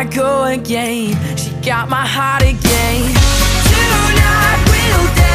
I go again. She got my heart again. Tonight we'll dance.